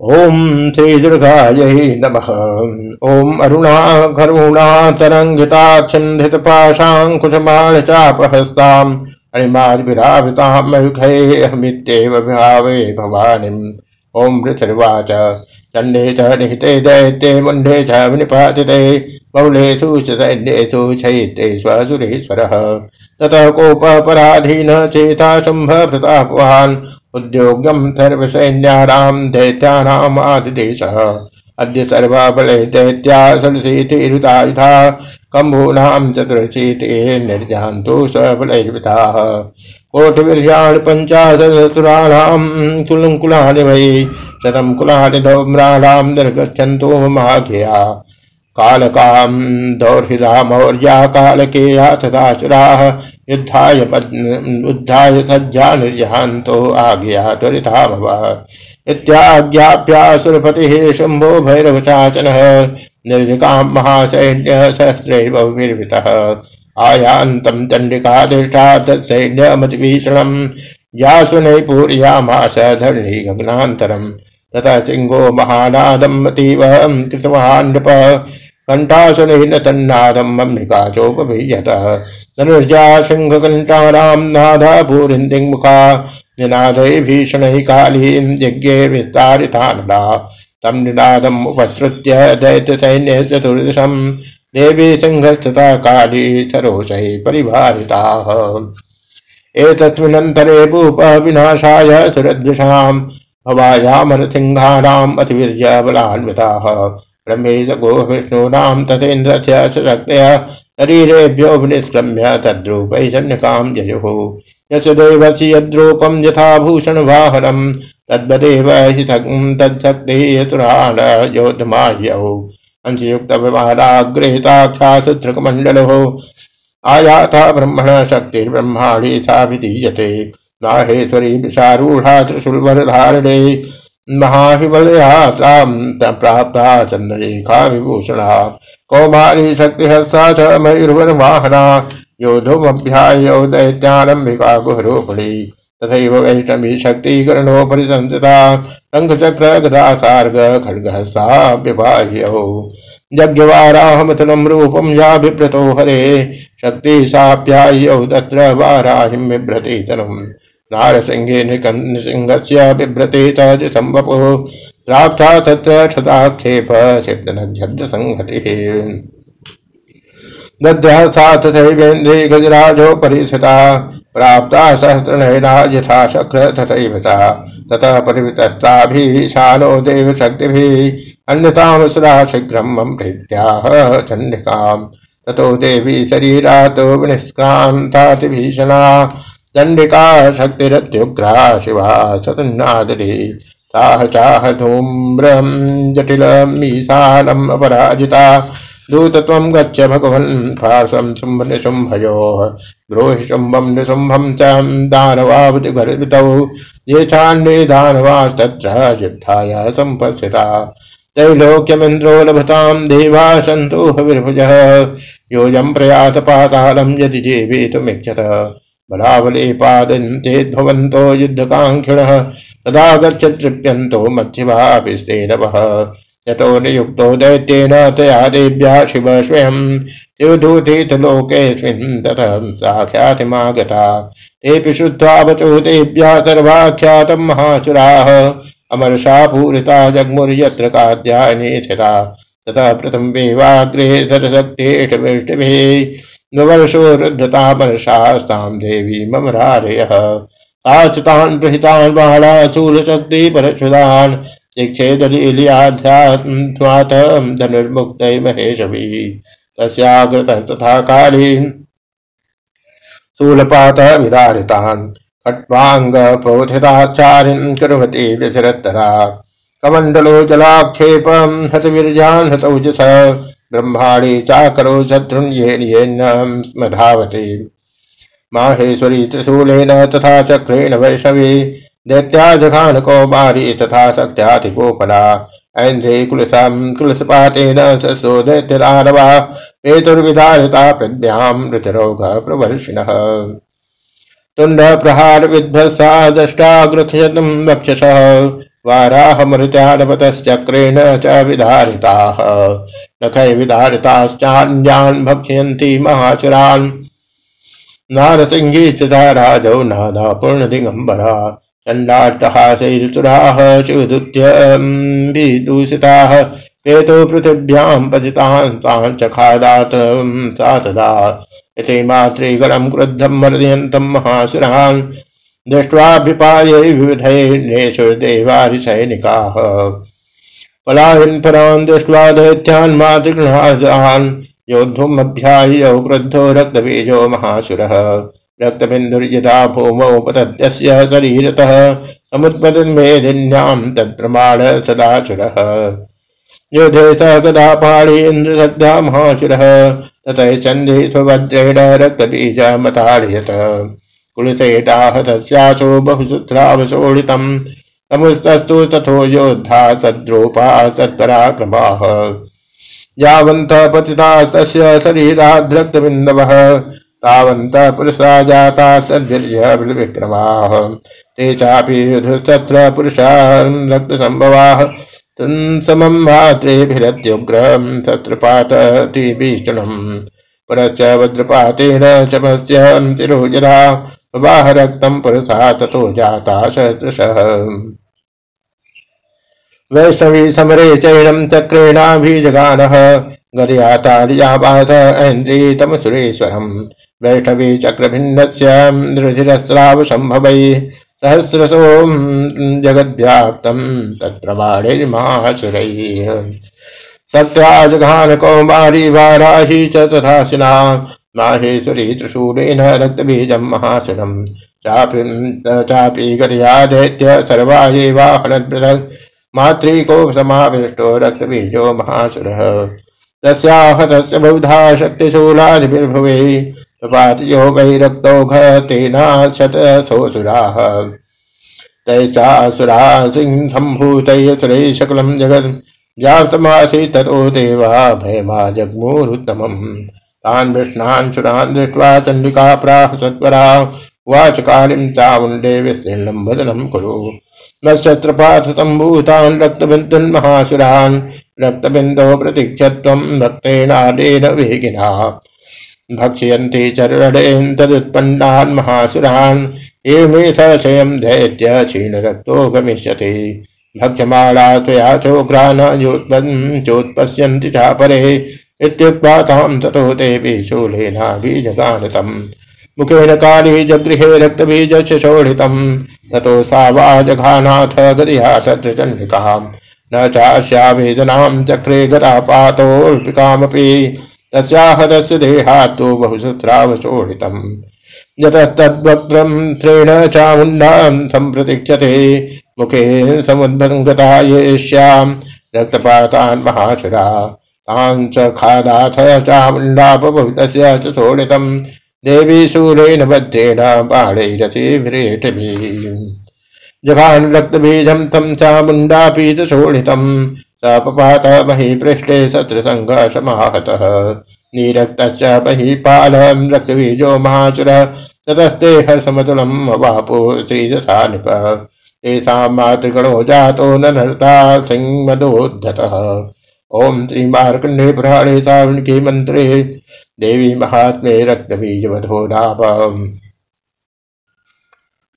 ओम श्री दुर्गायै नमः। ओम अरुणा करुणा तरंगिताक्षन्धित पाशाङ्कुशमाण चापहस्ताम् अणिमादिभिरावृतां मयुखे अहमित्येव भावे भवानीम्। ओम ऋषर्वाच चण्डे च निहिते दैत्ये, मुण्डे च विनिपातिते बहुलेषु च सैन्येषु स्वसुरेश्वरः। ततः कोपपराधीन चेता शुम्भ प्रतापवान् उद्योग्यं सर्वसैन्यानां दैत्यानाम् आदिदेशः। अद्य सर्वाबले दैत्या षडशीतिरुतायुधा कम्भूनां चतुरशीति निर्जान्तु सबलैर्विताः कोटिवीर्याणि पञ्चाशतुराणां कुलङ्कुलानि वै, शतं कुलानि निर्गच्छन्तु ममाख्या कालकां दौर्हिदा मौर्या कालकेया तथासुराः युद्धाय उद्धाय सज्जा निर्जहान्तो आज्ञा त्वरितामवः। इत्याज्ञाप्यासुरपतिः शम्भो भैरवचाचनः निर्जिकां महासैन्यः सहस्रैर्बहुभिर्वितः आयान्तं चण्डिकादिष्टा तत्सैन्यमतिभीषणं यासुनै पूरयामास धरणी गगनान्तरम् ततः सिंहो महानादम् अतीव कृतवान् नृपः कण्ठासुनेन तन्नादम् अम्बिका चोपभीयतः धनुर्जा सिंहकण्ठानां नादा भूरिन्दिङ्मुखा निनादै भीषणैः कालीं यज्ञे विस्तारितानला तं निनादम् उपसृत्य दैत्यसैन्ये चतुर्दशम् देवी सिंहस्तथा काली सरोषैः परिभारिताः। एतस्मिन्नन्तरे भूपः विनाशाय सुरदृशाम् भवायामरसिंहानाम् अतिवीर्यबलान्विताः। ब्रह्मेश गो विष्णूनां तथेन्द्रस्य शक्तय शरीरेभ्यो विनिष्क्रम्य तद्रूपैः सन्निकां जयुः यशदेवसि यद्रूपं यथा भूषणवाहनं, तद्वदेव हि तच्छक्तिः यतुरान योधमायौ अंशयुक्तविमानाग्रहिताक्षासूत्रकमण्डलो आयाता ब्रह्मण शक्तिर्ब्रह्माणि सा विधीयते नाहेश्वरी विषारूढ़ा त्रिशूलवरधारिणे महाहिबलयात्रां प्राप्ता चन्द्ररेखा विभूषणा कौमारी शक्तिहस्ता च मयूर्वरवाहना योधुमभ्यायो दैत्यानम्बिका गुहरूपिणी तथैव वैष्णवी शक्तिकरणोपरि संस्थिता। शङ्खचक्र गदा सार्ग खड्गहस्ता विबाह्यौ यज्ञवाराहमतुलं रूपं या बिभ्रतो हरे शक्ति साप्याय्यौ तत्र वाराहिं बिभ्रति नारसिंहे नृसिंहस्य बिभ्रते तजसम्बपुः प्राप्ता तत्र क्षताक्षेप सिद्धनझड्संहतिः दद्रहस्था तथैवेन्द्रे गजराजो परिसृता प्राप्ता सहस्रनयना यथा शक्र तथैव सा ततः परिवृतस्ताभिः शानो देवशक्तिभिः। अन्यतामसुरा शीघ्रं मम प्रीत्याह चण्डिकाम्। ततो देवी शरीरातो विनिष्क्रान्तातिभीषणा। चंडिका शक्तिरत्युग्रा शिवा सतन्नादरी। साह चाह धूम्रम जटिलमीशानम अपराजिता। दूतत्वं गच्छ भगवन् फासं शुम्भ निशुम्भयोः। द्रोहि शुम्भं निशुम्भं च दानवावतिगर्वितौ ये चान्ये दानवास्तत्र युद्धाय सम्पस्थिता। त्रैलोक्यमिन्द्रो लभतां देवा सन्तोह विर्भुजः। योऽयं प्रयात पातालं यदि जीवितुमिच्छत। बलावले पादन्तेद्भवन्तो युद्धकाङ्क्षिणः तदा गच्छतृप्यन्तो मध्यभाभिस्तेनवः यतो नियुक्तो दैत्येन तया देव्या शिव स्वयं शिवधूतीत लोकेऽस्मिन् ततः साख्यातिमागता। तेऽपि श्रुत्वा वचो देव्या सर्वाख्यातं महासुराः अमरसा पूरिता जग्मुर्यत्र काद्यायने स्थिता। ततः प्रथमवेवाग्रे सरशक्तेष्टविष्टिभिः वर्षो रुद्धतामर्षास्तां देवी मम रारयः आचतान् प्रहितान् बाणाचूलशक्ति परशुदान् शिक्षेदलील्याध्यात्मात् धनुर्मुक्तै महेशभिः तस्याग्रतः तथा कालीन् शूलपातः विदारितान् खट्वाङ्गप्रोथिताचार्यं कुर्वती व्यसरत्तरा कमण्डलो जलाक्षेपं हतवीर्यान् हतौजस। ब्रह्माणी चाकरो शत्रुन्येन स्मधावते माहेश्वरी त्रिशूलेन तथा चक्रेण वैष्णवी दैत्याजघान कौमारी तथा सत्यातिगोपना ऐन्द्रे कुलसं कुलसपातेन ससो दैत्यदानवा, पेतुर्विधारिता प्रवर्षिणः तुण्ड प्रहार विध्वसा दष्टाग्रथयतं वक्षसः। वाराह मृत्यानपतश्चक्रेण च विधारिताः। नखै विधारिताश्चान्यान् भक्ष्यन्ति महासुरान्। नारसिंही च राजौ नादा पूर्णदिगम्बरा चण्डाट्टहासैरुचुराः शिवदुत्यम्बिदूषिताः हेतो पृथिव्यां पतितान् तान् च खादात् सा सदा इति मातृगणं क्रुद्धं मर्दयन्तं महासुरान्। दृष्ट्वाभिपायै विविधैर्नेषु देवारिसैनिकाः पलायन् परान् दृष्ट्वा दैत्यान् मातृगृहान् योद्धुमध्याय्यौ क्रुद्धो रक्तबीजो महासुरः। रक्तबिन्दुर्यदा भूमौ पतत्यस्य शरीरतः समुत्पतन्मेदिन्यां तत्प्रमाण सदाचुरः युधे स पाणीन्द्र सद्धा महाचुरः ततः सन्धि स्वभद्रेण रक्तबीजमताडयत कुलसेटाह तस्यासो बहुसूत्रावशोडितम् तमुस्तस्तु तथो योद्धा तद्रूपा तत्पराक्रमाः। यावन्त पतिता तस्य शरीराद्रक्तबिन्दवः। तावन्त पुरुषा जाता सद्वीर्य ते चापि युधस्तत्र पुरुषा रक्तसम्भवाः। समं मात्रेभिरत्युग्रहं शत्रुपातति भीषणम्। पुनश्च वज्रपातेन चमस्य तिरोजरा वाह रक्तं पुरुषा जाता शतृशः वैष्णवी समरे चैनं चक्रेणाभिजगानः गदयातार्यावास ऐन्द्रीतमसुरेश्वरम् वैष्णवी चक्रभिन्नस्य रुधिरस्रावसम्भवै सहस्रशो जगद्व्याप्तं तत्प्रमाणैर्मासुरैः सत्याजघान कौमारी वाराही च तथाशिना माहेश्वरी त्रिशूलेन रक्तबीजं महासुरं चापि चापि गतया दैत्य सर्वा मातृको समाविष्टो रक्तबीजो महासुरः तस्याह तस्य बहुधा शक्तिशूलादिभिर्भुवे। पातयोगैरक्तौघ तेना शतसोऽसुराः तैसासुरा सिंहम्भूतैसुरै सकलं जगत्। व्याप्तमासीत् ततो देवा। भयमा जग्मुरुत्तमम् तान् विष्णान् सुरान् दृष्ट्वा चण्डिका प्राह सत्वरा उवाच कालिं चामुण्डे विस्तीर्णं वदनं कुरु। नक्षत्रपाथ सम्भूतान् रक्तबिन्दुन्महासुरान् रक्तबिन्दो प्रतीक्षत्वं रक्तेनादेन वेगिना भक्ष्यन्ति चरणेन तदुत्पन्नान् महासुरान् एवमेथ क्षयं दैत्य क्षीणरक्तो गमिष्यति। भक्ष्यमाणा त्वया चोग्रान् चोत्पश्यन्ति चापरे इत्युक्त्वा तां ततो देवी शूलेनाभिजगानतम् मुखेन काली जगृहे रक्तबीजस्य शोढितं ततो सा वा जघानाथ तत्र न चास्या वेदनां चक्रे गतापातोऽल्पिकामपि तस्याहतस्य देहात्तु बहुसूत्रावशोडितम् यतस्तद्वक्त्रम् त्रेण चामुण्डाम् सम्प्रतीक्षते मुखे समुद्भङ्गता येष्याम्। रक्तपातान् महासुरा तान् च खादाथ चामुण्डापभूतस्य च शोणितम् देवी शूलेन भद्रेण बाणैरथिभिरेटभिः जघान् रक्तबीजं तं चामुण्डापीतशोणितम् सपपात मही पृष्ठे शत्रुसङ्घर्षमाहतः नीरक्तस्य बहिपालं रक्तबीजो महासुरः ततस्ते हर्षमतुलम् अवापो श्रीदशा नृप तेषां मातृगणो जातो ननर्ता सिंहमदोद्धतः ॐ श्रीमार्कण्डे पुराणे सावणिके मंत्रे देवी महात्मे रक्तबीजवधो नाम